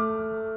Música